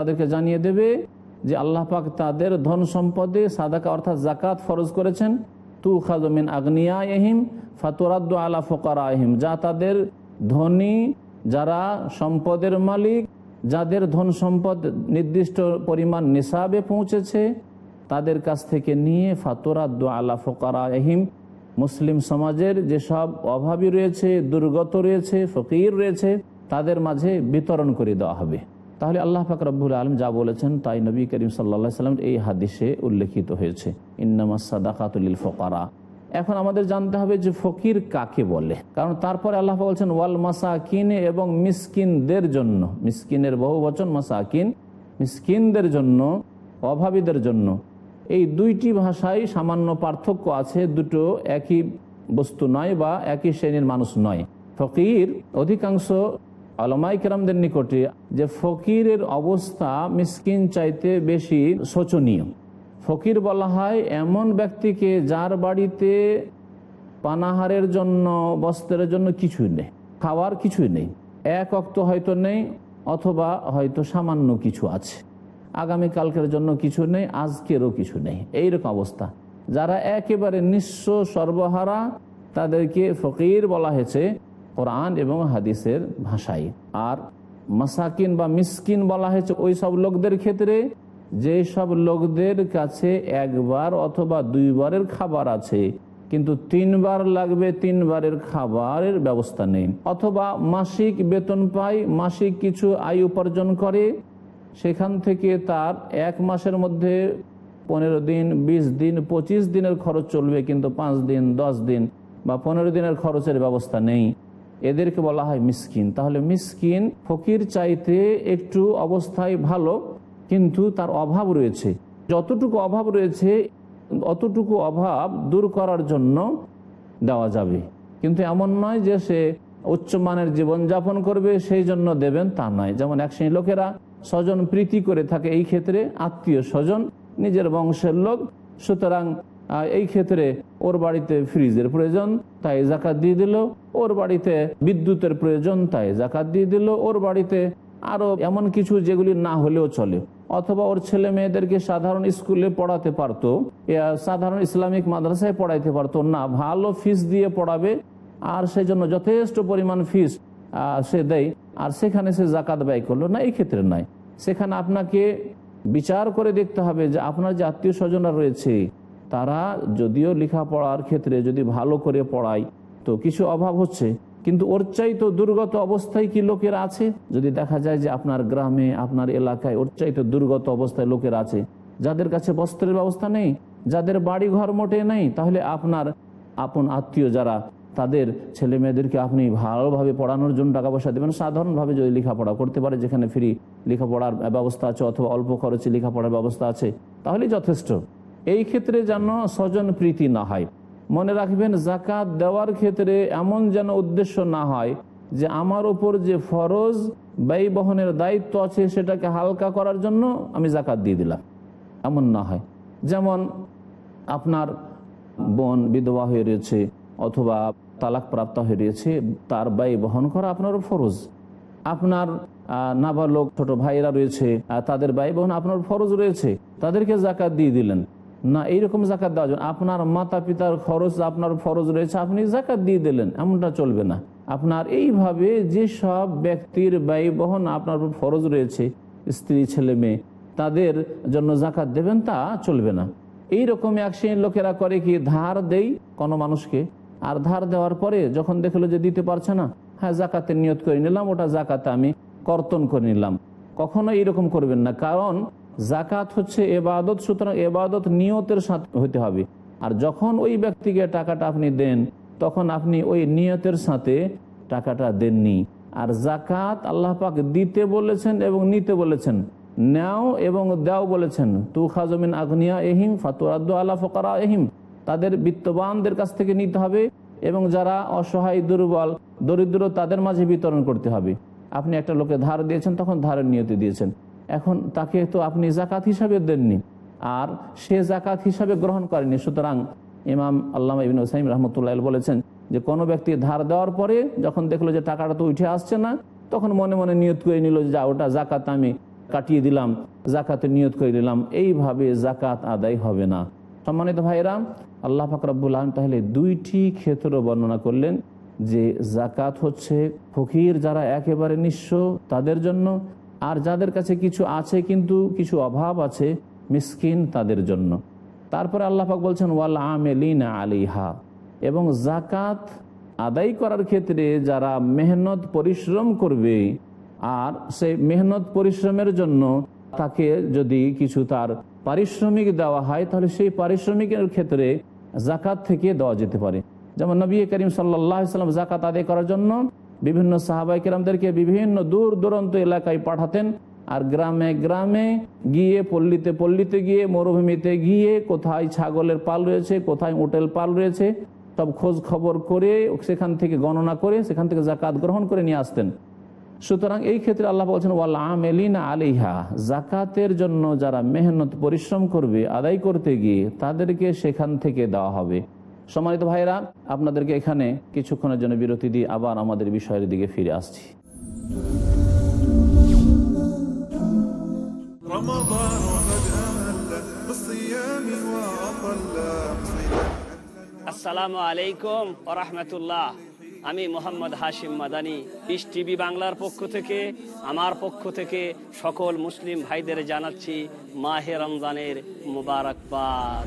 তাদেরকে জানিয়ে দেবে যে আল্লাহ পাক তাদের ধন সম্পদে সাদাকা অর্থাৎ জাকাত ফরজ করেছেন। তু খাজমিন আগ্নিয়া এহিম ফাতুরাদ্দু আলা ফোকারা আহিম যা তাদের ধনী, যারা সম্পদের মালিক, যাদের ধন সম্পদ নির্দিষ্ট পরিমাণ নিসাবে পৌঁছেছে, তাদের কাছ থেকে নিয়ে ফাতুরাদ্দু আলা ফোকারা আহিম মুসলিম সমাজের যেসব অভাবী রয়েছে, দুর্গত রয়েছে, ফকির রয়েছে, তাদের মাঝে বিতরণ করে দেওয়া হবে। তাহলে আল্লাহ পাক রব্বুল আলম যা বলেছেন তাই নবী করিম সাল্লা সাল্লাম এই হাদিসে উল্লেখিত হয়েছে। ইন্নামা সাদাকাতুল ফকারা। এখন আমাদের জানতে হবে যে ফকির কাকে বলে? কারণ তারপরে আল্লাহ বলছেন, ওয়াল মাসাকিন এবং মিসকিনদের জন্য। মিসকিনের বহু বচন, মাসাকিন, মিসকিনদের জন্য, অভাবীদের জন্য। এই দুইটি ভাষায় সামান্য পার্থক্য আছে, দুটো একই বস্তু নয় বা একই শ্রেণির মানুষ নয়। ফকির অধিকাংশ আলমাই কেরামদের নিকটে যে ফকিরের অবস্থা মিসকিন চাইতে বেশি শোচনীয়। ফকির বলা হয় এমন ব্যক্তিকে যার বাড়িতে পানাহারের জন্য, বস্ত্রের জন্য কিছুই নেই, খাওয়ার কিছুই নেই। এক অক্ত হয়তো নেই, অথবা হয়তো সামান্য কিছু আছে। আগামীকালকের জন্য কিছু নেই, আজকেরও কিছু নেই। এইরকম অবস্থা। যারা একেবারে নিঃস্ব সর্বহারা, তাদেরকে ফকির বলা হয়েছে। কোরআন এবং হাদিসের ভাষায়। আর মাসাকিন বা মিসকিন বলা হয়েছে ওই সব লোকদের ক্ষেত্রে যে সব লোকদের কাছে একবার অথবা দুইবারের খাবার আছে, কিন্তু তিনবার লাগবে তিনবারের খাবারের ব্যবস্থা নেই। অথবা মাসিক বেতন পায়, মাসিক কিছু আয় উপার্জন করে, সেখান থেকে তার এক মাসের মধ্যে পনেরো দিন ২০ দিন ২৫ দিনের খরচ চলবে, কিন্তু পাঁচ দিন, দশ দিন বা পনেরো দিনের খরচের ব্যবস্থা নেই। এদেরকে বলা হয় মিসকিন। তাহলে মিসকিন ফকির চাইতে একটু অবস্থায় ভালো, কিন্তু তার অভাব রয়েছে। যতটুকু অভাব রয়েছে, অতটুকু অভাব দূর করার জন্য দেওয়া যাবে। কিন্তু এমন নয় যে সে উচ্চমানের জীবনযাপন করবে, সেই জন্য দেবেন তা নয়। যেমন এক শ্রেণি লোকেরা স্বজন প্রীতি করে থাকে, এই ক্ষেত্রে আত্মীয় স্বজন, নিজের বংশের লোক। সুতরাং এই ক্ষেত্রে ওর বাড়িতে ফ্রিজের প্রয়োজন, তাই জাকাত দিয়ে দিল। ওর বাড়িতে বিদ্যুতের প্রয়োজন, তাই জাকাত দিয়ে দিল। ওর বাড়িতে আরও এমন কিছু যেগুলি না হলেও চলে। অথবা ওর ছেলে মেয়েদেরকে সাধারণ স্কুলে পড়াতে পারতো সাধারণ ইসলামিক মাদ্রাসায় পড়াইতে পারতো না। ভালো ফিস দিয়ে পড়াবে, আর সেই জন্য যথেষ্ট পরিমাণ ফিস সে দেয়, আর সেখানে সে জাকাত ব্যয় করল না, এই ক্ষেত্রে নয়। সেখানে আপনাকে বিচার করে দেখতে হবে যে আপনার যে আত্মীয় স্বজনরা রয়েছে তারা যদিও লেখাপড়ার ক্ষেত্রে যদি ভালো করে পড়ায়, তো কিছু অভাব হচ্ছে। কিন্তু ওর চাই তো দুর্গত অবস্থায় কি লোকের আছে? যদি দেখা যায় যে আপনার গ্রামে, আপনার এলাকায় ওর চাই তো দুর্গত অবস্থায় লোকের আছে, যাদের কাছে বস্ত্রের ব্যবস্থা নেই, যাদের বাড়ি ঘর মোটে নেই, তাহলে আপনার আপন আত্মীয় যারা, তাদের ছেলে মেয়েদেরকে আপনি ভালোভাবে পড়ানোর জন্য টাকা পয়সা দেবেন। সাধারণভাবে যদি লেখাপড়া করতে পারে, যেখানে ফ্রি লেখাপড়ার ব্যবস্থা আছে অথবা অল্প খরচে লেখাপড়ার ব্যবস্থা আছে, তাহলেই যথেষ্ট। এই ক্ষেত্রে যেন স্বজন প্রীতি না হয়। মনে রাখবেন জাকাত দেওয়ার ক্ষেত্রে এমন যেন উদ্দেশ্য না হয় যে আমার ওপর যে ফরজ ব্যয় বহনের দায়িত্ব আছে সেটাকে হালকা করার জন্য আমি জাকাত দিয়ে দিলাম। এমন না হয়। যেমন আপনার বোন বিধবা হয়ে রয়েছে অথবা তালাক প্রাপ্ত হয়ে রয়েছে, তার ব্যয় বহন করা আপনার ফরজ। আপনার নাবালক ছোট ভাইরা রয়েছে তাদের ব্যয় বহন আপনার ফরজ রয়েছে, তাদেরকে জাকাত দিয়ে দিলেন। না, এইরকম জাকাত দেওয়া যাবে আপনার মাতা পিতার খরচ, আপনার ফরজ রয়েছে, আপনি জাকাত দিয়ে দিলেন, এমনটা চলবে না। আপনার এইভাবে যে সব ব্যক্তির ব্যয় বহন আপনার ফরজ রয়েছে, স্ত্রী, ছেলে, মেয়ে, তাদের জন্য জাকাত দেবেন, তা চলবে না। এইরকম এক শ্রেণির লোকেরা করে কি, ধার দেই কোনো মানুষকে? আর ধার দেওয়ার পরে যখন দেখল যে দিতে পারছে না হ্যাঁ জাকাতের নিয়ত করে নিলাম, ওটা জাকাতে আমি কর্তন করে নিলাম। কখনো এইরকম করবেন না, কারণ জাকাত হচ্ছে এবাদত, সুতরাং এবাদত নিয়তের সাথে হতে হবে। আর যখন ওই ব্যক্তিকে টাকাটা আপনি দেন, তখন আপনি ওই নিয়তের সাথে টাকাটা দেননি। আর জাকাত আল্লাহ পাক দিতে বলেছেন এবং নিতে বলেছেন। নেও এবং দেও বলেছেন। তু খাজমিন আগনিয়া এহিম ফাতুরাদ্দ আল্লাহ ফকারা এহিম তাদের বিত্তবানদের কাছ থেকে নিতে হবে এবং যারা অসহায়, দুর্বল, দরিদ্র তাদের মাঝে বিতরণ করতে হবে। আপনি একটা লোকে ধার দিয়েছেন, তখন ধারের নিয়তি দিয়েছেন। এখন তাকে তো আপনি জাকাত হিসাবে দেননি। আর সে জাকাত হিসাবে গ্রহণ করেনি। সুতরাং ইমাম আল্লাহ ইবিন ওসাইম রহমতুল্লাহ বলেছেন যে, কোনো ব্যক্তি ধার দেওয়ার পরে যখন দেখল যে টাকাটা তো উঠে আসছে না, তখন মনে মনে নিয়ত করে নিল যে ওটা জাকাত আমি কাটিয়ে দিলাম, জাকাতে নিয়ত করে দিলাম। এইভাবে জাকাত আদায় হবে না। সম্মানিত ভাইরা আল্লাহ ফাকরাবুল আলম তাহলে দুইটি ক্ষেত্র বর্ণনা করলেন যে, জাকাত হচ্ছে ফকির যারা একেবারে নিঃস্ব তাদের জন্য আর যাদের কাছে কিছু আছে কিন্তু কিছু অভাব আছে, মিসকিন তাদের জন্য। তারপরে আল্লাহাক বলছেন, ওয়াল আমেলিনা আলিহা। এবং জাকাত আদায় করার ক্ষেত্রে যারা মেহনত পরিশ্রম করবে, আর সেই মেহনত পরিশ্রমের জন্য তাকে যদি কিছু তার পারিশ্রমিক দেওয়া হয়, তাহলে সেই পারিশ্রমিকের ক্ষেত্রে জাকাত থেকে দেওয়া যেতে পারে। যেমন নবী করিম সাল্লাহ সাল্লাম জাকাত আদায় করার জন্য বিভিন্ন সাহাবাই কেরামদেরকে বিভিন্ন দূর দূরান্ত এলাকায় পাঠাতেন। আর গ্রামে গ্রামে গিয়ে পল্লীতে পল্লীতে গিয়ে, মরুভূমিতে গিয়ে কোথায় ছাগলের পাল রয়েছে, কোথায় উটেল পাল রয়েছে, সব খোঁজ খবর করে সেখান থেকে গণনা করে, সেখান থেকে জাকাত গ্রহণ করে নিয়ে আসতেন। সুতরাং এই ক্ষেত্রে আল্লাহ বলছেন, ওয়াল আমেলিনা আলিহা জাকাতের জন্য যারা মেহনত, পরিশ্রম করবে, আদায় করতে গিয়ে তাদেরকে সেখান থেকে দেওয়া হবে। সম্মানিত ভাইরা আপনাদেরকে এখানে কিছুক্ষণের জন্য বিরতি দিয়ে আবার আমাদের বিষয়ের দিকে ফিরে আসছি। আসসালামু আলাইকুম রহমতুল্লাহ। আমি মোহাম্মদ হাশিম মাদানি ইস টিভি বাংলার পক্ষ থেকে, আমার পক্ষ থেকে সকল মুসলিম ভাইদের জানাচ্ছি মাহে রমজানের মুবারকবাদ।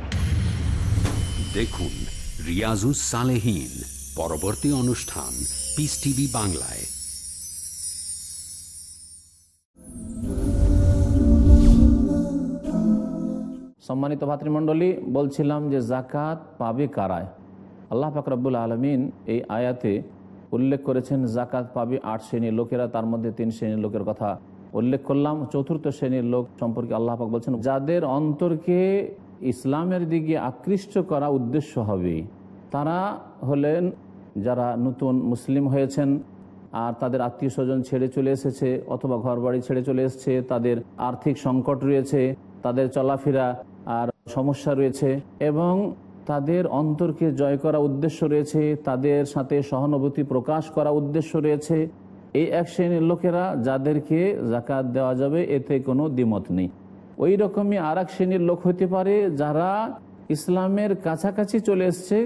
দেখুন রিয়াজুস সালেহীন, পরবর্তী অনুষ্ঠান পিস টিভি বাংলায়। সম্মানিত ভাতৃমণ্ডলী, বলছিলাম যে জাকাত পাবে কারায়? আল্লাহ ফাকরাবুল আলমিন এই আয়াতে উল্লেখ করেছেন, জাকাত পাবে আট শ্রেণির লোকেরা, তার মধ্যে তিন শ্রেণির লোকের কথা উল্লেখ করলাম। চতুর্থ শ্রেণির লোক সম্পর্কে আল্লাহ পাক বলছেন, যাদের অন্তরকে ইসলামের দিকে আকৃষ্ট করা উদ্দেশ্য হবে। তারা হলেন যারা নতুন মুসলিম হয়েছেন আর তাদের আত্মীয় স্বজন ছেড়ে চলে এসেছে অথবা ঘরবাড়ি ছেড়ে চলে এসেছে, তাদের আর্থিক সংকট রয়েছে, তাদের চলাফেরা আর সমস্যা রয়েছে এবং তাদের অন্তরকে জয় করা উদ্দেশ্য রয়েছে, তাদের সাথে সহানুভূতি প্রকাশ করা উদ্দেশ্য রয়েছে। এই এক শ্রেণির লোকেরা যাদেরকে জাকাত দেওয়া যাবে, এতে কোনো দ্বিমত নেই। ওই রকমই আর এক শ্রেণির লোক হতে পারে যারা ইসলামের কাছাকাছি চলে এসছে,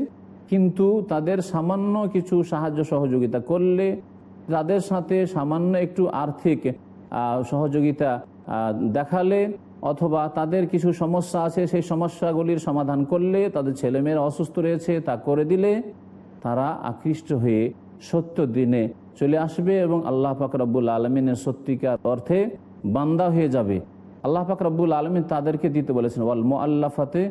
কিন্তু তাদের সামান্য কিছু সাহায্য সহযোগিতা করলে তাদের সাথে সামান্য একটু আর্থিক সহযোগিতা দেখালে অথবা তাদের কিছু সমস্যা আছে, সেই সমস্যাগুলির সমাধান করলে তাদের ছেলেমেয়েরা অসুস্থ রয়েছে, তা করে দিলে তারা আকৃষ্ট হয়ে সত্য দিনে চলে আসবে এবং আল্লাহ পাক রব্বুল আলমিনের সত্যিকার অর্থে বান্দা হয়ে যাবে। আল্লাহ পাক রব্বুল আলমিন তাদেরকে দিতে বলেছেন, ওয়াল মোয়াল্লাফাতে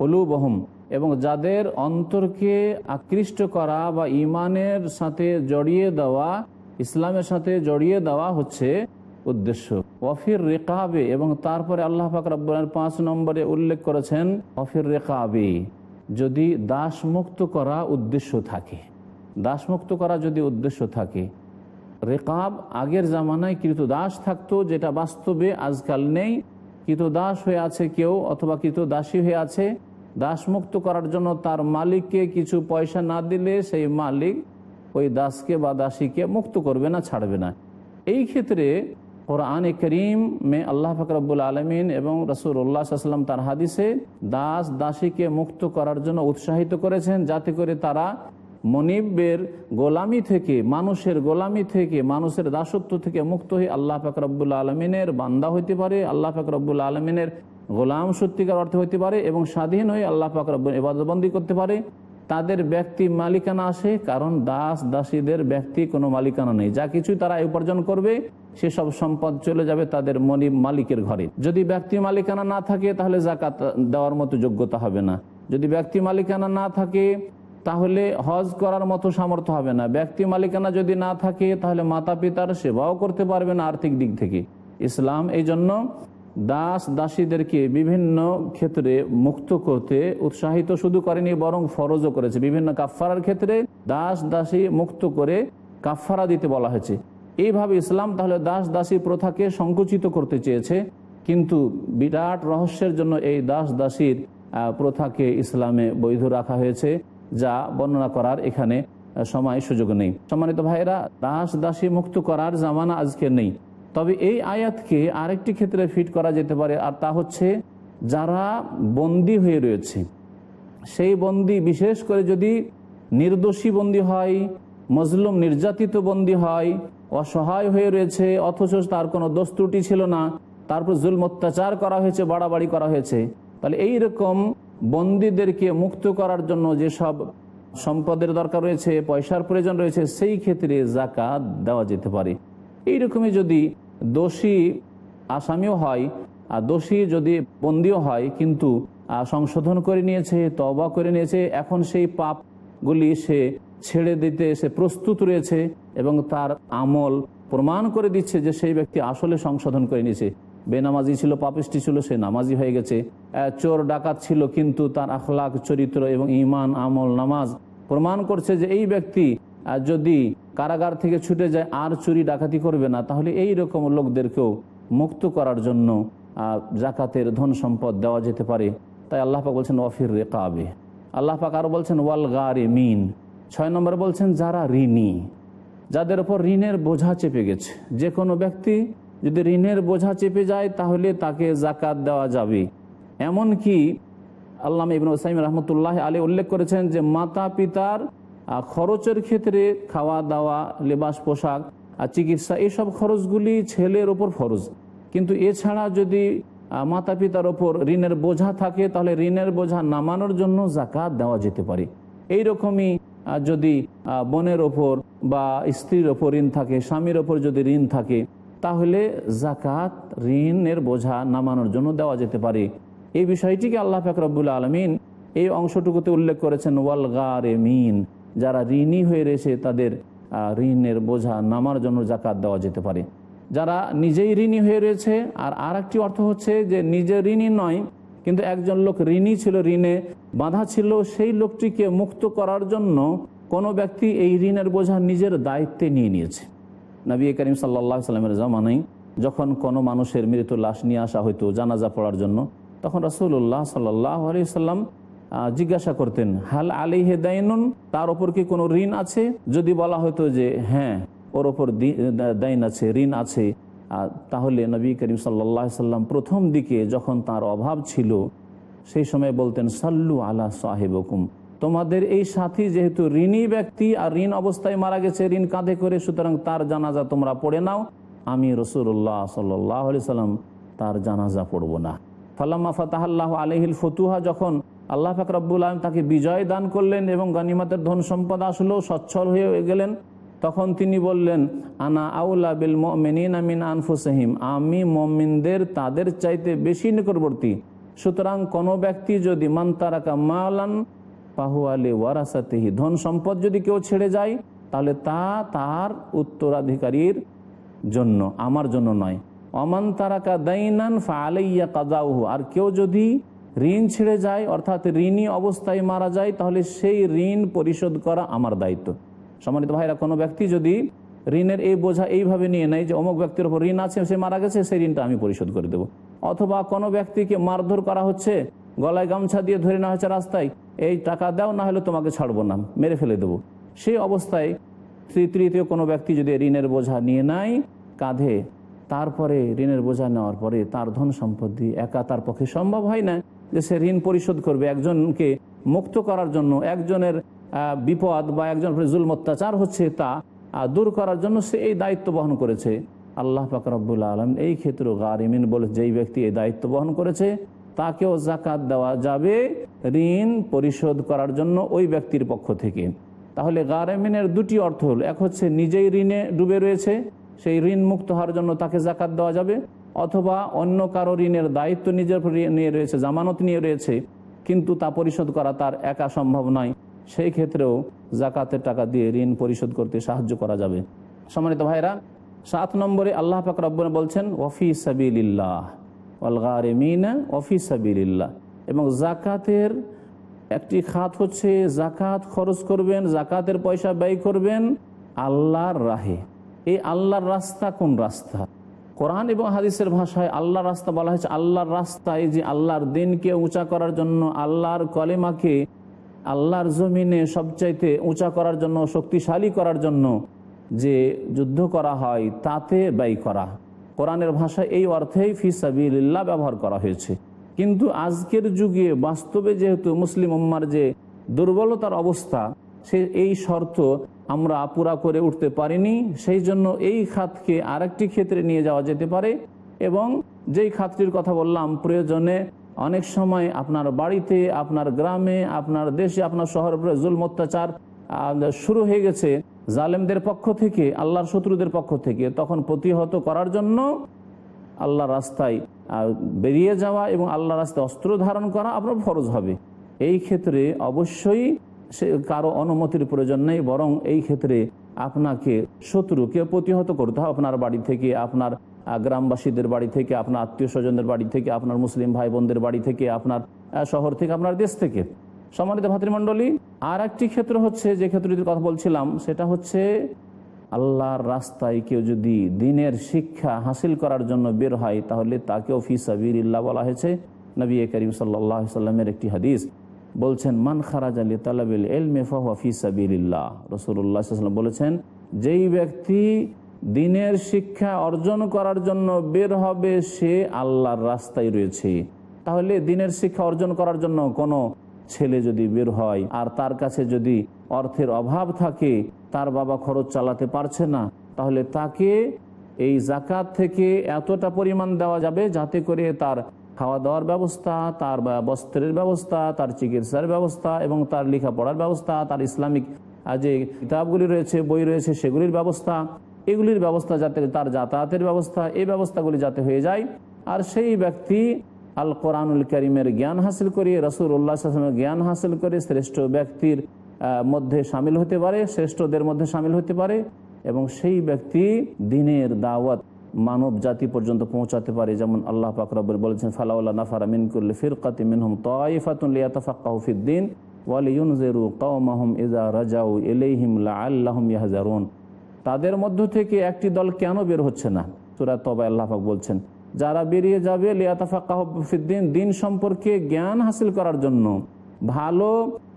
কলুবহম এবং যাদের অন্তরকে আকৃষ্ট করা বা ইমানের সাথে জড়িয়ে দেওয়া, ইসলামের সাথে জড়িয়ে দেওয়া হচ্ছে উদ্দেশ্য। ওয়াফির রেকাবে এবং তারপরে আল্লাহ পাক রব্বুল পাঁচ নম্বরে উল্লেখ করেছেন অফির রেকাবে যদি দাস মুক্ত করা উদ্দেশ্য থাকে। দাসমুক্ত করা যদি উদ্দেশ্য থাকে রেকাব আগের জামানায় দাস থাকতো, যেটা বাস্তবে আজকাল নেই। দাস হয়ে আছে কেউ অথবা দাসী হয়ে আছে। দাসমুক্ত করার জন্য তার মালিককে কিছু পয়সা না দিলে সেই মালিক ওই দাসকে বা দাসীকে মুক্ত করবে না, ছাড়বে না। এই ক্ষেত্রে কোরআন করিম মে আল্লাহ ফকরবুল আলমিন এবং রসুল্লাহাম তার হাদিসে দাস দাসীকে মুক্ত করার জন্য উৎসাহিত করেছেন, যাতে করে তারা মনিবের গোলামি থেকে, মানুষের গোলামি থেকে, মানুষের দাসত্ব থেকে মুক্ত হয়ে আল্লাহ ফাকরাবুল আলমিনের বান্দা হইতে পারে, আল্লাহ ফাকরাবুল আলমিনের গোলাম সত্যিকার অর্থে হইতে পারে এবং স্বাধীন হয়ে আল্লাহ ফাকরাবুল ইবাদতবন্দি করতে পারে। তাদের ব্যক্তি মালিকানা আসে, কারণ দাস দাসীদের ব্যক্তি কোনো মালিকানা নেই। যা কিছুই তারা উপার্জন করবে, সেসব সম্পদ চলে যাবে তাদের মনিব মালিকের ঘরে। যদি ব্যক্তি মালিকানা না থাকে, তাহলে জাকাত দেওয়ার মতো যোগ্যতা হবে না। যদি ব্যক্তি মালিকানা না থাকে তাহলে হজ করার মতো সামর্থ্য হবে না। ব্যক্তি মালিকানা যদি না থাকে, তাহলে মাতা পিতার সেবাও করতে পারবে না আর্থিক দিক থেকে। ইসলাম এই জন্য দাস দাসীদেরকে বিভিন্ন ক্ষেত্রে মুক্ত করতে উৎসাহিত শুধু করেনি, বরং ফরজও করেছে। বিভিন্ন কাফারার ক্ষেত্রে দাস দাসী মুক্ত করে কাফারা দিতে বলা হয়েছে। এইভাবে ইসলাম তাহলে দাস দাসী প্রথাকে সংকুচিত করতে চেয়েছে। কিন্তু বিরাট রহস্যের জন্য এই দাস দাসীর প্রথাকে ইসলামে বৈধ রাখা হয়েছে। যা বর্ণনা করার এখানে সময় সুযোগ নেই। সম্মানিত ভাইরা দাস দাসী মুক্ত করার জামানা আজকে নেই। তবে এই আয়াতকে আরেকটি ক্ষেত্রে ফিট করা যেতে পারে, আর তা হচ্ছে যারা বন্দী হয়ে রয়েছে, সেই বন্দি বিশেষ করে যদি নির্দোষী বন্দী হয়, মজলুম নির্যাতিত বন্দী হয়, অসহায় হয়ে রয়েছে, অথচ তার কোনো দোষ ছিল না, তারপর জুলম অত্যাচার করা হয়েছে, বাড়াবাড়ি করা হয়েছে, তাহলে এই রকম বন্দীদেরকে মুক্ত করার জন্য যেসব সম্পদের দরকার রয়েছে, পয়সার প্রয়োজন রয়েছে, সেই ক্ষেত্রে জাকাত দেওয়া যেতে পারে। এইরকমই যদি দোষী আসামিও হয়, আর দোষী যদি বন্দিও হয়, কিন্তু সংশোধন করে নিয়েছে তবা করে নিয়েছে, এখন সেই পাপগুলি সে ছেড়ে দিতে, সে প্রস্তুত রয়েছে এবং তার আমল প্রমাণ করে দিচ্ছে যে সেই ব্যক্তি আসলে সংশোধন করে নিয়েছে। বেনামাজি ছিল, পাপিষ্টি ছিল, সে নামাজি হয়ে গেছে। চোর, ডাকাত ছিল, কিন্তু তার আখলাক চরিত্র এবং ইমান আমল, নামাজ প্রমাণ করছে যে এই ব্যক্তি যদি কারাগার থেকে ছুটে যায়, আর চুরি, ডাকাতি করবে না, তাহলে এই রকম লোকদেরকেও মুক্ত করার জন্য জাকাতের ধন সম্পদ দেওয়া যেতে পারে। তাই আল্লাহ পাক বলছেন, ওয়াফির রেকাবে। আল্লাহ পাক আরও বলছেন, ওয়াল গারে মিন ছয় নম্বর বলছেন, যারা ঋণী, যাদের ওপর ঋণের বোঝা চেপে গেছে, যে কোনো ব্যক্তি যদি ঋণের বোঝা চেপে যায়, তাহলে তাকে জাকাত দেওয়া যাবে। এমনকি আল্লাহ ইবন ওসাইম রহমতুল্লাহ আলী উল্লেখ করেছেন যে মাতা পিতার খরচের ক্ষেত্রে খাওয়া দাওয়া লেবাস, পোশাক আর চিকিৎসা এইসব খরচগুলি ছেলের ওপর ফরজ। কিন্তু এছাড়া যদি মাতা পিতার ওপর ঋণের বোঝা থাকে, তাহলে ঋণের বোঝা নামানোর জন্য জাকাত দেওয়া যেতে পারে। এই রকমই যদি বোনের ওপর বা স্ত্রীর ওপর ঋণ থাকে, স্বামীর ওপর যদি ঋণ থাকে তাহলে জাকাত ঋণের বোঝা নামানোর জন্য দেওয়া যেতে পারে। এই বিষয়টিকে আল্লাহ ফাকরাবুল আলমিন এই অংশটুকুতে উল্লেখ করেছেন, ওয়াল গারে মিন যারা ঋণী হয়ে রয়েছে তাদের ঋণের বোঝা নামার জন্য জাকাত দেওয়া যেতে পারে। যারা নিজেই ঋণী হয়ে রয়েছে, আর আর অর্থ হচ্ছে যে নিজে ঋণী নয়, কিন্তু একজন লোক ঋণী ছিল, ঋণে বাধা ছিল, সেই লোকটিকে মুক্ত করার জন্য কোনো ব্যক্তি এই ঋণের বোঝা নিজের দায়িত্বে নিয়ে নিয়েছে। নবী করিম সাল্লাহ সাল্লামের জামানাই যখন কোনো মানুষের মৃত লাশ নিয়ে আসা হতো জানাজা পড়ার জন্য, তখন রসুল্লাহ সাল্লাহ আলি সাল্লাম জিজ্ঞাসা করতেন, হাল আলী হেদায়নুন তার ওপর কি কোনো ঋণ আছে? যদি বলা হতো যে হ্যাঁ ওর ওপর দাইন আছে, ঋণ আছে। তাহলে নবী করিম সাল্লাহ সাল্লাম প্রথম দিকে যখন তার অভাব ছিল, সেই সময় বলতেন, সাল্লু আলা সাহেবকুম। তোমাদের এই সাথী যেহেতু ঋণী ব্যক্তি আর ঋণ অবস্থায় মারা গেছে, ঋণ কাঁধে করে সুতরাং তার জানাজা তোমরা পড়ে নাও। আমি রসুল্লাহ সাল্লাহ সাল্লাম তার জানাজা পড়ব না। ফালাম্মা ফাতাহাল্লাহ আলহিল ফতুহা, যখন আল্লাহ ফাকরাবুল আলম তাকে বিজয় দান করলেন এবং গানিমাতের ধন সম্পদ আসলো, সচ্ছল হয়ে গেলেন, তখন তিনি বললেন, আনা আউলা বিল মিন আমিন আনফুসহিম, আমি মমিনদের তাদের চাইতে বেশি নিকটবর্তী। সুতরাং কোনো ব্যক্তি যদি মান্তারাকা মালান পাহু আলী ওয়ারাসাতেহি, ধন সম্পদ যদি কেউ ছেড়ে যায়, তাহলে তা তার উত্তরাধিকারীর জন্য, আমার জন্য নয়। অমান তারাকা দাইনান ফালাইয়া কাদাউহু আর কেউ যদি ঋণ ছেড়ে যায়, অর্থাৎ ঋণী অবস্থায় মারা যায়, তাহলে সেই ঋণ পরিশোধ করা আমার দায়িত্ব। সম্মানিত ভাইরা, কোনো ব্যক্তি যদি ঋণের এই বোঝা এইভাবে নিয়ে নেয় যে অমুক ব্যক্তির উপর ঋণ আছে, সে মারা গেছে, সেই ঋণটা আমি পরিশোধ করে দেবো। অথবা কোনো ব্যক্তিকে মারধর করা হচ্ছে গলায় গামছা দিয়ে ধরে নেওয়া হয়েছে রাস্তায়, এই টাকা দাও, না হলে তোমাকে ছাড়বো না, মেরে ফেলে দেবো। সেই অবস্থায় তৃতীয় কোনো ব্যক্তি যদি ঋণের বোঝা নিয়ে নেয়, কাঁধে, তারপরে ঋণের বোঝা নেওয়ার পরে তার ধন সম্পত্তি একা তার পক্ষে সম্ভব হয় না যে সে ঋণ পরিশোধ করবে। একজনকে মুক্ত করার জন্য, একজনের বিপদ বা একজন জুল অত্যাচার হচ্ছে তা দূর করার জন্য সে এই দায়িত্ব বহন করেছে। আল্লাহ পাক রব্বুল আলম এই ক্ষেত্রে গারিমিন বলে, যেই ব্যক্তি এই দায়িত্ব বহন করেছে তাকেও জাকাত দেওয়া যাবে ঋণ পরিশোধ করার জন্য ওই ব্যক্তির পক্ষ থেকে। তাহলে গারেমিনের দুটি অর্থ হলো, এক হচ্ছে নিজেই ঋণে ডুবে রয়েছে, সেই ঋণ মুক্ত হওয়ার জন্য তাকে জাকাত দেওয়া যাবে, অথবা অন্য কারও ঋণের দায়িত্ব নিজের নিয়ে রয়েছে, জামানত নিয়ে রয়েছে, কিন্তু তা পরিশোধ করা তার একা সম্ভব নয়। সেই ক্ষেত্রেও জাকাতের টাকা দিয়ে ঋণ পরিশোধ করতে সাহায্য করা যাবে। সম্মানিত ভাইরা সাত নম্বরে আল্লাহ পাক রব্বন বলছেন ওফি সাবিল্লাহ এবং জাকাতের একটি খাত হচ্ছে জাকাত খরচ করবেন জাকাতের পয়সা ব্যয় করবেন আল্লাহর রাহে। এই আল্লাহর রাস্তা কোন রাস্তা? কোরআন এবং হাদিসের ভাষায় আল্লাহর রাস্তা বলা হয়েছে, আল্লাহর রাস্তায় যে আল্লাহর দিনকে উঁচা করার জন্য, আল্লাহর কলেমাকে আল্লাহর জমিনে সবচাইতে উঁচা করার জন্য, শক্তিশালী করার জন্য যে যুদ্ধ করা হয়, তাতে ব্যয় করা। কোরআনের ভাষায় এই অর্থেই ফিসাবিল্লাহ ব্যবহার করা হয়েছে। কিন্তু আজকের যুগে বাস্তবে যেহেতু মুসলিম উম্মার যে দুর্বলতার অবস্থা, সে এই শর্ত আমরা পুরা করে উঠতে পারিনি। সেই জন্য এই খাতকে আরেকটি ক্ষেত্রে নিয়ে যাওয়া যেতে পারে এবং যেই খাতটির কথা বললাম প্রয়োজনে অনেক সময় আপনার বাড়িতে, আপনার গ্রামে, আপনার দেশে, আপনার শহরের উপরে জুলম অত্যাচার শুরু হয়ে গেছে জালেমদের পক্ষ থেকে, আল্লাহর শত্রুদের পক্ষ থেকে। তখন প্রতিহত করার জন্য আল্লাহ রাস্তায় বেরিয়ে যাওয়া এবং আল্লাহ রাস্তায় অস্ত্র ধারণ করা আপনার ফরজ হবে। এই ক্ষেত্রে অবশ্যই সে কারও অনুমতির প্রয়োজন নেই, বরং এই ক্ষেত্রে আপনাকে শত্রুকে প্রতিহত করতে হবে। আপনার বাড়ি থেকে, আপনার গ্রামবাসীদের বাড়ি থেকে, আপনার আত্মীয় স্বজনদের বাড়ি থেকে, আপনার মুসলিম ভাই বোনদের বাড়ি থেকে, আপনার শহর থেকে, আপনার দেশ থেকে। সম্মানিত ভাতৃমণ্ডলী আর একটি ক্ষেত্র হচ্ছে যে ক্ষেত্রটির কথা বলছিলাম, সেটা হচ্ছে আল্লাহর রাস্তায় কেউ যদি দিনের শিক্ষা হাসিল করার জন্য বের হয়, তাহলে তাকেও ফিসাবিল্লাহ বলা হয়েছে। নবী করিম সাল্লাহ সাল্লামের একটি হাদিস বলছেন, মান খারাজ আলী তালাবিল এলমে ফাহুয়া ফিসাবিল্লাহ রসুল্লাহ সাল্লাম বলেছেন, যেই ব্যক্তি দিনের শিক্ষা অর্জন করার জন্য বের হবে, সে আল্লাহর রাস্তায় রয়েছে। তাহলে দিনের শিক্ষা অর্জন করার জন্য কোনো ছেলে যদি বের হয় আর তার কাছে যদি অর্থের অভাব থাকে, তার বাবা খরচ চালাতে পারছে না, তাহলে তাকে এই জাকাত থেকে এতটা পরিমাণ দেওয়া যাবে যাতে করে তার খাওয়া দাওয়ার ব্যবস্থা, তার বস্ত্রের ব্যবস্থা, তার চিকিৎসার ব্যবস্থা এবং তার লেখাপড়ার ব্যবস্থা, তার ইসলামিক যে কিতাবগুলি রয়েছে, বই রয়েছে, সেগুলির ব্যবস্থা, এগুলির ব্যবস্থা যাতে তার যাতায়াতের ব্যবস্থা, এই ব্যবস্থাগুলি যাতে হয়ে যায়। আর সেই ব্যক্তি আল কোরআনুল করিমের জ্ঞান হাসিল করে রসুল উল্লাহামের জ্ঞান হাসিল করে শ্রেষ্ঠ ব্যক্তির মধ্যে সামিল হতে পারে, শ্রেষ্ঠদের মধ্যে সামিল হতে পারে এবং সেই ব্যক্তি দিনের দাওয়াত মানব জাতি পর্যন্ত পৌঁছাতে পারে। যেমন আল্লাহ পাকরবর বলেছেন ফালাউল্লাহ নাফারা মিনকুল্লি ফিরকাতি মিনহুম ফিদ্দিন ওয়ালিয়ুনজিরু কওমাহুম ইযা রাজাউ ইলাইহিম লাআল্লাহুম ইয়াহজারুন। তাদের মধ্য থেকে একটি দল কেন বের হচ্ছে না? সূরা তবা আল্লাহ পাক বলছেন যারা বেরিয়ে যাবে, লিয়াতাফাক্কাহু ফিদ্দিন, দিন সম্পর্কে জ্ঞান হাসিল করার জন্য, ভালো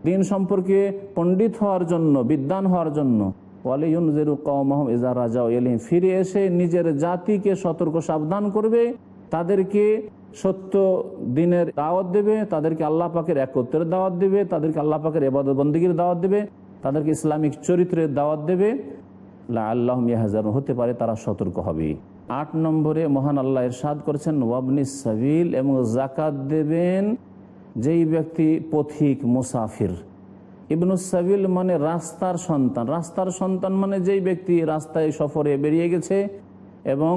দিন সম্পর্কে পণ্ডিত হওয়ার জন্য, বিদ্বান হওয়ার জন্য ফিরে এসে নিজের জাতিকে সতর্ক, সাবধান করবে, তাদেরকে সত্য দিনের দাওয়াত দেবে, তাদেরকে আল্লাহ পাকের একত্রের দাওয়াত দেবে, তাদেরকে আল্লাহ পাকের এবাদত বন্দীগীর দাওয়াত দেবে, তাদেরকে ইসলামিক চরিত্রের দাওয়াত দেবে আল্লাহ ইয়াহাজার হতে পারে তারা সতর্ক হবে। আট নম্বরে মহান আল্লাহ ইরশাদ করেছেন, ওয়াবনি সাবিল এবং জাকাত দেবেন যেই ব্যক্তি পথিক, মুসাফির। ইবনুসাবিল মানে রাস্তার সন্তান। রাস্তার সন্তান মানে যেই ব্যক্তি রাস্তায় সফরে বেরিয়ে গেছে এবং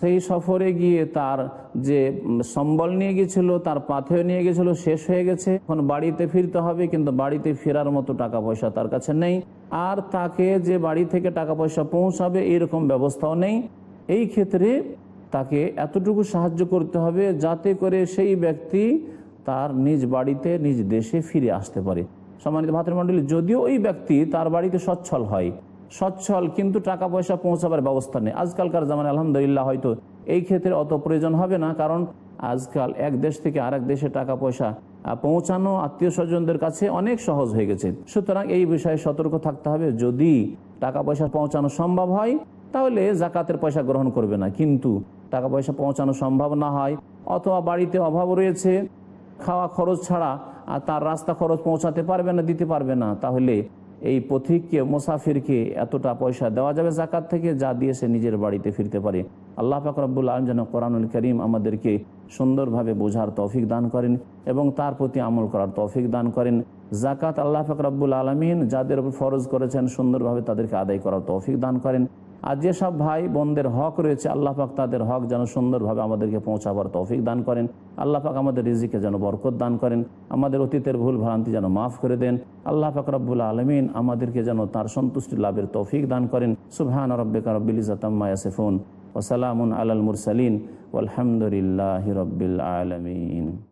সেই সফরে গিয়ে তার যে সম্বল নিয়ে গেছিল, তার পাথেও নিয়ে গেছিল, শেষ হয়ে গেছে। এখন বাড়িতে ফিরতে হবে, কিন্তু বাড়িতে ফেরার মতো টাকা পয়সা তার কাছে নেই। আর তাকে যে বাড়ি থেকে টাকা পয়সা পৌঁছাবে, এরকম ব্যবস্থাও নেই। এই ক্ষেত্রে তাকে এতটুকু সাহায্য করতে হবে যাতে করে সেই ব্যক্তি তার নিজ বাড়িতে, নিজ দেশে ফিরে আসতে পারে। সম্মানিত ভাতৃমণ্ডলী, যদিও ওই ব্যক্তি তার বাড়িতে সচ্ছল হয়। সচ্ছল কিন্তু টাকা পয়সা পৌঁছাবার ব্যবস্থা নেই। আজকালকার জামানে আলহামদুলিল্লাহ হয়তো এই ক্ষেত্রে অত প্রয়োজন হবে না, কারণ আজকাল এক দেশ থেকে আরেক দেশে টাকা পয়সা পৌঁছানো আত্মীয় স্বজনদের কাছে অনেক সহজ হয়ে গেছে। সুতরাং এই বিষয়ে সতর্ক থাকতে হবে। যদি টাকা পয়সা পৌঁছানো সম্ভব হয় তাহলে জাকাতের পয়সা গ্রহণ করবে না। কিন্তু টাকা পয়সা পৌঁছানো সম্ভব না হয়, অথবা বাড়িতে অভাব রয়েছে, খাওয়া খরচ ছাড়া আর তার রাস্তা খরচ পৌঁছাতে পারবে না, দিতে পারবে না, তাহলে এই পথিককে, মুসাফিরকে এতটা পয়সা দেওয়া যাবে জাকাত থেকে যা দিয়ে সে নিজের বাড়িতে ফিরতে পারে। আল্লাহ পাক রব্বুল আলম যেন কোরআনুল করিম আমাদেরকে সুন্দরভাবে বোঝার তৌফিক দান করেন এবং তার প্রতি আমল করার তৌফিক দান করেন। জাকাত আল্লাহ পাক রব্বুল আলমিন যাদের ফরজ করেছেন, সুন্দরভাবে তাদেরকে আদায় করার তৌফিক দান করেন। আর যেসব ভাই বোনদের হক রয়েছে, আল্লাহ পাক তাদের হক যেন সুন্দরভাবে আমাদেরকে পৌঁছাবার তৌফিক দান করেন। আল্লাহ পাক আমাদের রিজিকে যেন বরকত দান করেন। আমাদের অতীতের ভুল ভ্রান্তি যেন মাফ করে দেন। আল্লাহ পাক রব্বুল আলমিন আমাদেরকে যেন তার সন্তুষ্টি লাভের তৌফিক দান করেন। সুবহান রব্বিকা রব্বিল ইজাতাম্মা ইয়াসিফুন। ওসালামুন আলাল মুরসালিন। আলহামদুলিল্লাহ রব্বিল আলমিন।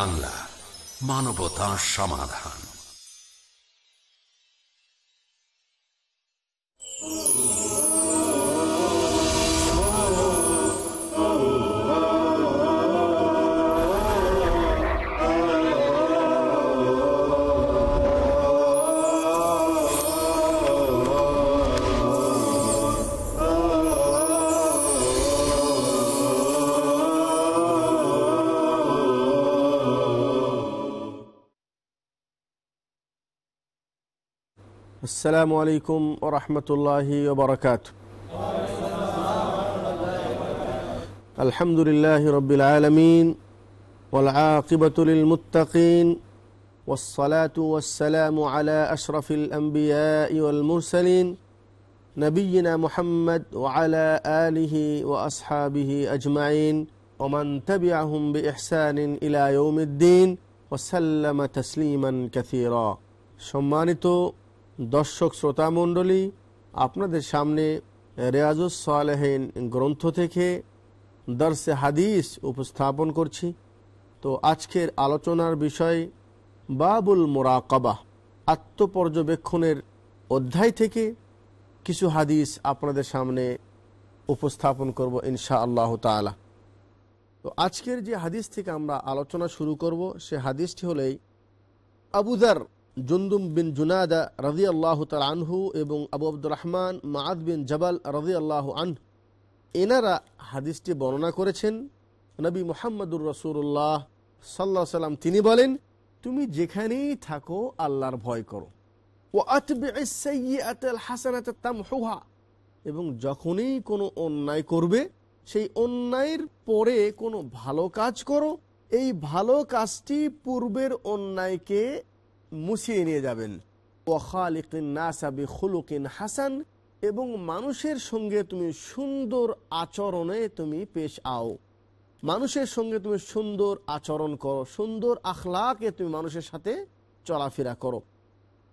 বাংলা মানবতা সমাধান। আসসালামু আলাইকুম ওরহমতুল্লাহি ওবরকাত আলহামদুলিল্লাহ রবিল আলমিন والعاقبة للمتقين والصلاة والسلام على أشرف الأنبياء والمرسلين نبينا محمد وعلى آله وأصحابه أجمعين ومن تبعهم بإحسان إلى يوم الدين وسلم تسليما كثيرا সম্মানিত দর্শক শ্রোতা মণ্ডলী, আপনাদের সামনে রেয়াজুস সালেহীন গ্রন্থ থেকে দর্শে হাদিস উপস্থাপন করছি। তো আজকের আলোচনার বিষয়, বাবুল মোরাকবা, আত্মপর্যবেক্ষণের অধ্যায় থেকে কিছু হাদিস আপনাদের সামনে উপস্থাপন করব ইনশা আল্লাহ তালা তো আজকের যে হাদিস থেকে আমরা আলোচনা শুরু করব, সে হাদিসটি হলেই আবুদার জুন্দুম বিন জুনাদা রাজি আল্লাহ তাল আনহু এবং আবু আব্দুর রহমান মাদ বিন জবাল রাজি আল্লাহ আনহু, এনারা হাদিসটি বর্ণনা করেছেন। নবী মোহাম্মদুর রসুল্লাহ সাল্লাহ সাল্লাম তিনি বলেন, তুমি যেখানেই থাকো আল্লাহর ভয় করো। ও হাসানাতা এবং যখনই কোনো অন্যায় করবে, সেই অন্যায়ের পরে কোনো ভালো কাজ করো। এই ভালো কাজটি পূর্বের অন্যায়কে মুছিয়ে নিয়ে যাবেন। হাসান এবং মানুষের সঙ্গে তুমি সুন্দর আচরণে তুমি পেশ আও। মানুষের সঙ্গে তুমি সুন্দর আচরণ করো, সুন্দর আখলাকে তুমি মানুষের সাথে চলাফেরা করো।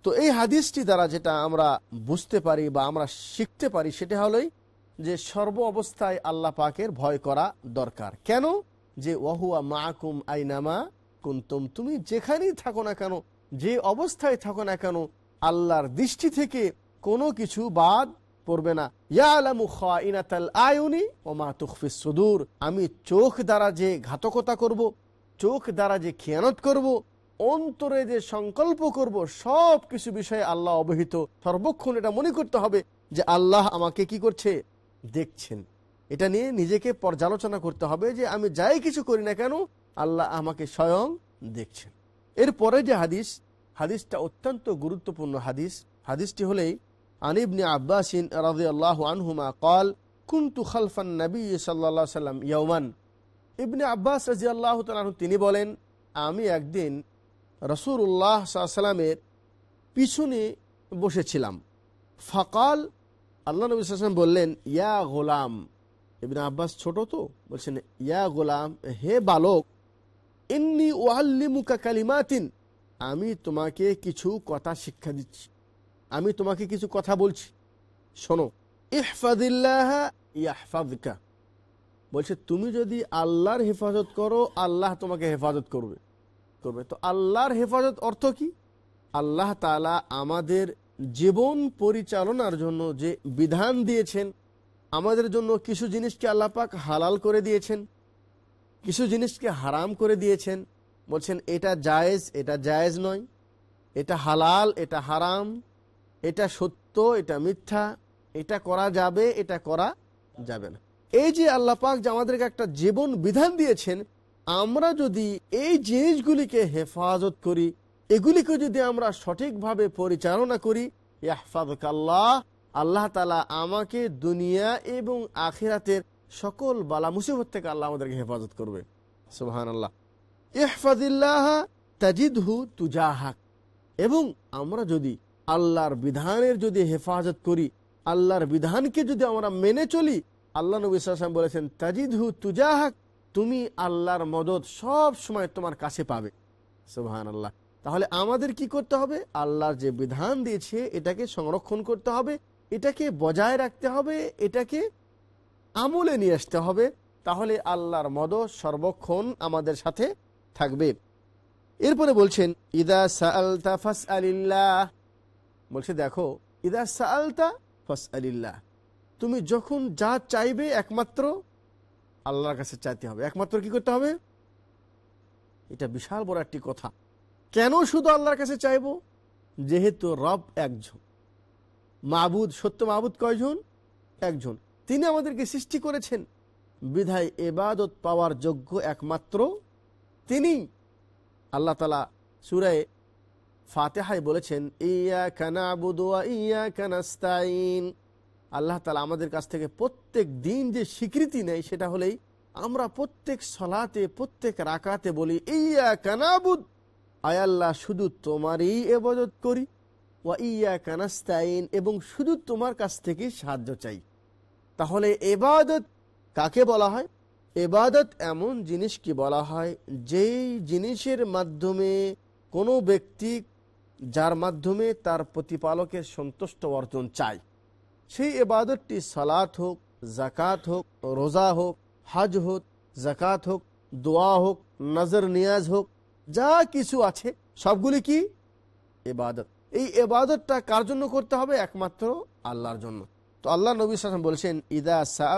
তো এই হাদিসটি দ্বারা যেটা আমরা বুঝতে পারি বা আমরা শিখতে পারি সেটা হলোই যে সর্ব অবস্থায় আল্লাহ পাকের ভয় করা দরকার। কেন? যে ওয়াহুয়া মাকুম আইনামা কুন্তুম, তুমি যেখানেই থাকো না কেন যে অবস্থায় থাকো না কেন, আল্লাহর দৃষ্টি থেকে কোনো কিছু বাদ পড়বে না। আয়ুনি ওমা তুখফিস সুদূর। আমি চোখ দ্বারা যে ঘাতকতা করব, চোখ দ্বারা যে খেয়ানত করব, অন্তরে যে সংকল্প করব, সব কিছু বিষয়ে আল্লাহ অবহিত। সর্বক্ষণ এটা মনে করতে হবে যে আল্লাহ আমাকে কি করছে? দেখছেন। এটা নিয়ে নিজেকে পর্যালোচনা করতে হবে যে আমি যাই কিছু করি না কেন, আল্লাহ আমাকে স্বয়ং দেখছেন। এরপরে যে হাদিস, হাদিসটা অত্যন্ত গুরুত্বপূর্ণ হাদিস। হাদিসটি হলেই আনিবনে আব্বাসিন রাজি আল্লাহ আনহুমা কল কুন্তু খালফান নবী সাল্লা সাল্লাম ইয়মান ইবনে আব্বাস রাজি আল্লাহ তালু তিনি বলেন, আমি একদিন রসুল্লাহ সাল্লামের পিছনে বসেছিলাম। ফকাল, আল্লাহ নবী সাল্লাম বললেন, ইয়া গোলাম। ইবনে আব্বাস ছোট তো, বলছেন, ইয়া গোলাম, হে বালক ইন্নি ওয়াল্লিমুকা কালিমাতিন আমি তোমাকে কিছু কথা শিক্ষা দিচ্ছি। আমি তোমাকে কিছু কথা বলছি। শোনো, ইহফাদিল্লাহ ইয়াহফাদকা বলছে, তুমি যদি আল্লাহর হেফাজত করো, আল্লাহ তোমাকে হেফাজত করবে। করবে। তো আল্লাহর হেফাজত অর্থ কি? আল্লাহ তালা আমাদের জীবন পরিচালনার জন্য যে বিধান দিয়েছেন, আমাদের জন্য কিছু জিনিসকে আল্লাহ পাক হালাল করে দিয়েছেন। কিছু জিনিসকে হারাম করে দিয়েছেন। বলছেন, এটা জায়েজ এটা জায়েজ নয়। এটা হালাল, এটা হারাম। এটা সত্য, এটা মিথ্যা। এটা করা যাবে, এটা করা যাবে না। এই যে আল্লাহ পাক যে আমাদেরকে একটা জীবন বিধান দিয়েছেন, আমরা যদি এই জিনিসগুলিকে হেফাজত করি, এগুলিকে যদি আমরা সঠিকভাবে পরিচালনা করি আল্লাহ আল্লাহ তালা আমাকে দুনিয়া এবং আখিরাতের সকল বালা মুসিবত থেকে আল্লাহ আমাদেরকে হেফাজত করবে। সুহান আল্লাহ ইহফাদিল্লাহ তাজিদহু তুজাহাক। এবং আমরা যদি আল্লাহর বিধানের যদি হেফাজত করি, আল্লাহর বিধানকে যদি আমরা মেনে চলি, আল্লাহ নবী সাল্লাম বলেছেন, তাজিদহু তুজাহাক তুমি আল্লাহর মদত সব সময় তোমার কাছে পাবে। সুবহান আল্লাহ তাহলে আমাদের কি করতে হবে? আল্লাহর যে বিধান দিয়েছে, এটাকে সংরক্ষণ করতে হবে, এটাকে বজায় রাখতে হবে, এটাকে আমলে নিয়ে আসতে হবে, তাহলে আল্লাহর মদ সর্বক্ষণ আমাদের সাথে থাকবে। এরপরে বলছেন, ইদা সালতা ফাস আলিল্লাহ বলছে, দেখো, ইদা সালতা ফাস আলিল্লাহ তুমি যখন যা চাইবে একমাত্র আল্লাহর কাছে চাইতে হবে। একমাত্র কি করতে হবে? এটা বিশাল বড় একটি কথা। কেন শুধু আল্লাহর কাছে চাইব? যেহেতু রব একজন। মাবুদ, সত্য মাবুদ কয়জন? একজন। তিনি আমাদেরকে সৃষ্টি করেছেন। বিধায় এবাদত পাওয়ার যোগ্য একমাত্র তিনি। আল্লাহ তালা সুরায় ফাতেহায় বলেছেন ইয়া কানা বুদুয়া ইয়া কানাস্তাইন আল্লাহ তালা আমাদের কাছ থেকে প্রত্যেক দিন যে স্বীকৃতি নেয়, সেটা হলেই আমরা প্রত্যেক সলাতে, প্রত্যেক রাকাতে বলি ইয়া কানাবুদ আয়াল্লাহ শুধু তোমারই এবাদত করি। ওয়া ইয়া কানাস্তাইন এবং শুধু তোমার কাছ থেকে সাহায্য চাই। তাহলে এবাদত কাকে বলা হয়? এবাদত এমন জিনিস কি বলা হয়, যেই জিনিসের মাধ্যমে কোনো ব্যক্তি, যার মাধ্যমে তার প্রতিপালকের সন্তুষ্ট অর্জন চায়। সেই এবাদতটি সালাত হোক জাকাত হোক, রোজা হোক, হজ হোক জাকাত হোক, দোয়া হোক, নজর, নিয়াজ হোক, যা কিছু আছে, সবগুলি কি? এবাদত। এই এবাদতটা কার জন্য করতে হবে? একমাত্র আল্লাহর জন্য। তো আল্লাহ নবী সালাম বলছেন ইদা সাল